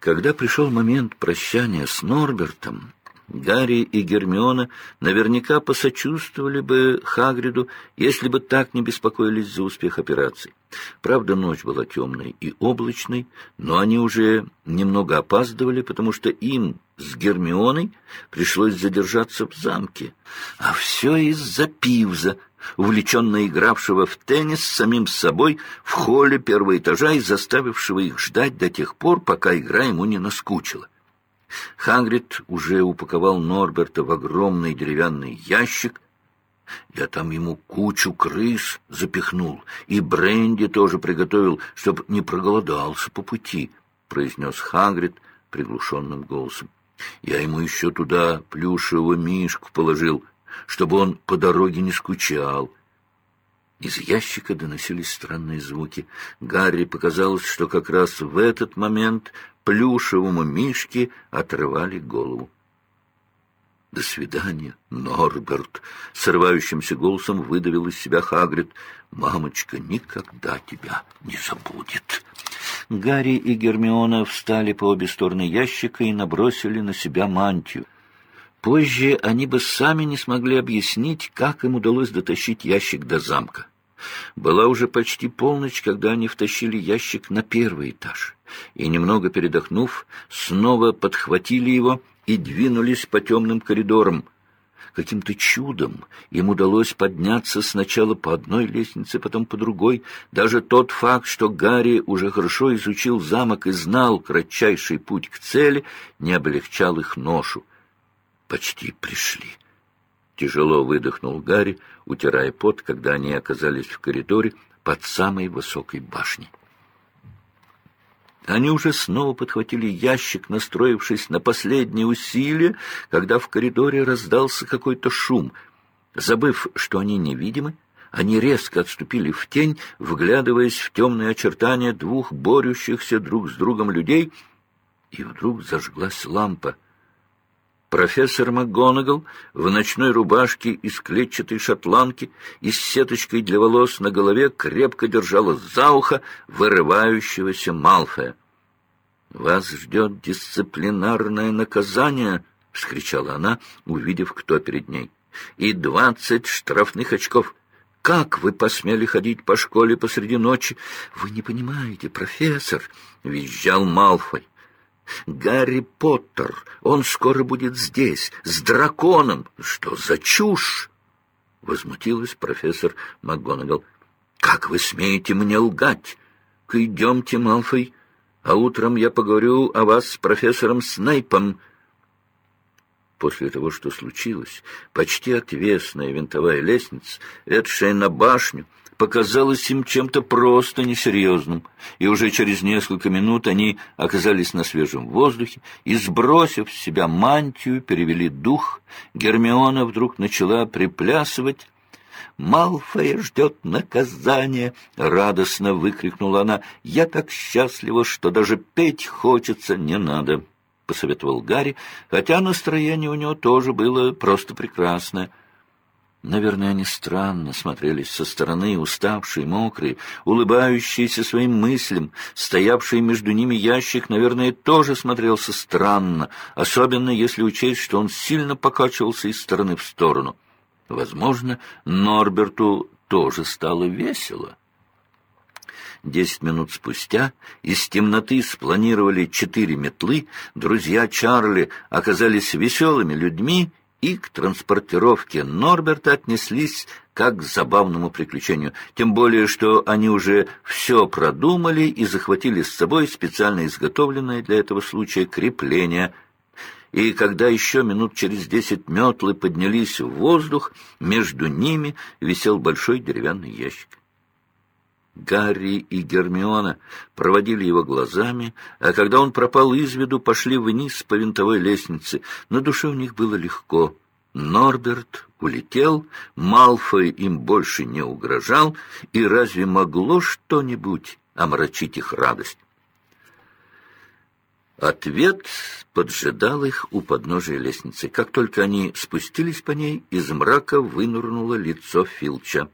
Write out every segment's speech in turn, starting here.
Когда пришел момент прощания с Норбертом, Гарри и Гермиона наверняка посочувствовали бы Хагриду, если бы так не беспокоились за успех операции. Правда, ночь была темной и облачной, но они уже немного опаздывали, потому что им с Гермионой пришлось задержаться в замке. А все из-за Пивза, увлеченно игравшего в теннис самим собой в холле первого этажа и заставившего их ждать до тех пор, пока игра ему не наскучила. Хагрид уже упаковал Норберта в огромный деревянный ящик. Я там ему кучу крыс запихнул, и бренди тоже приготовил, чтобы не проголодался по пути, — произнес Хагрид приглушенным голосом. Я ему еще туда плюшевого мишку положил, чтобы он по дороге не скучал. Из ящика доносились странные звуки. Гарри показалось, что как раз в этот момент плюшевому мишке отрывали голову. «До свидания, Норберт!» — срывающимся голосом выдавил из себя Хагрид. «Мамочка никогда тебя не забудет!» Гарри и Гермиона встали по обе стороны ящика и набросили на себя мантию. Позже они бы сами не смогли объяснить, как им удалось дотащить ящик до замка. Была уже почти полночь, когда они втащили ящик на первый этаж, и, немного передохнув, снова подхватили его и двинулись по темным коридорам. Каким-то чудом им удалось подняться сначала по одной лестнице, потом по другой. Даже тот факт, что Гарри уже хорошо изучил замок и знал кратчайший путь к цели, не облегчал их ношу. Почти пришли. Тяжело выдохнул Гарри, утирая пот, когда они оказались в коридоре под самой высокой башней. Они уже снова подхватили ящик, настроившись на последние усилия, когда в коридоре раздался какой-то шум. Забыв, что они невидимы, они резко отступили в тень, вглядываясь в темные очертания двух борющихся друг с другом людей, и вдруг зажглась лампа — Профессор МакГонагал в ночной рубашке из клетчатой шотландки и с сеточкой для волос на голове крепко держала за ухо вырывающегося Малфоя. «Вас ждет дисциплинарное наказание!» — вскричала она, увидев, кто перед ней. «И двадцать штрафных очков!» Как вы посмели ходить по школе посреди ночи? Вы не понимаете, профессор, — визжал Малфой. Гарри Поттер, он скоро будет здесь, с драконом. Что за чушь? Возмутилась профессор МакГонагал. Как вы смеете мне лгать? Идемте, Малфой, а утром я поговорю о вас с профессором Снайпом. После того, что случилось, почти отвесная винтовая лестница, ведшая на башню, показалось им чем-то просто несерьезным, и уже через несколько минут они оказались на свежем воздухе и, сбросив с себя мантию, перевели дух. Гермиона вдруг начала приплясывать. «Малфоя ждет наказание!» — радостно выкрикнула она. «Я так счастлива, что даже петь хочется не надо!» — посоветовал Гарри, хотя настроение у него тоже было просто прекрасное — Наверное, они странно смотрелись со стороны, уставшие, мокрые, улыбающиеся своим мыслям. Стоявший между ними ящик, наверное, тоже смотрелся странно, особенно если учесть, что он сильно покачивался из стороны в сторону. Возможно, Норберту тоже стало весело. Десять минут спустя из темноты спланировали четыре метлы, друзья Чарли оказались веселыми людьми и к транспортировке Норберта отнеслись как к забавному приключению, тем более, что они уже все продумали и захватили с собой специально изготовленное для этого случая крепление. И когда еще минут через десять метлы поднялись в воздух, между ними висел большой деревянный ящик. Гарри и Гермиона проводили его глазами, а когда он пропал из виду, пошли вниз по винтовой лестнице. На душе у них было легко. Норберт улетел, Малфой им больше не угрожал, и разве могло что-нибудь омрачить их радость? Ответ поджидал их у подножия лестницы. Как только они спустились по ней, из мрака вынурнуло лицо Филча.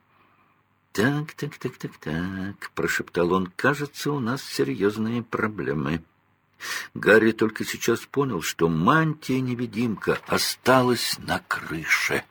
«Так, так, так, так, так», — прошептал он, — «кажется, у нас серьезные проблемы». Гарри только сейчас понял, что мантия-невидимка осталась на крыше.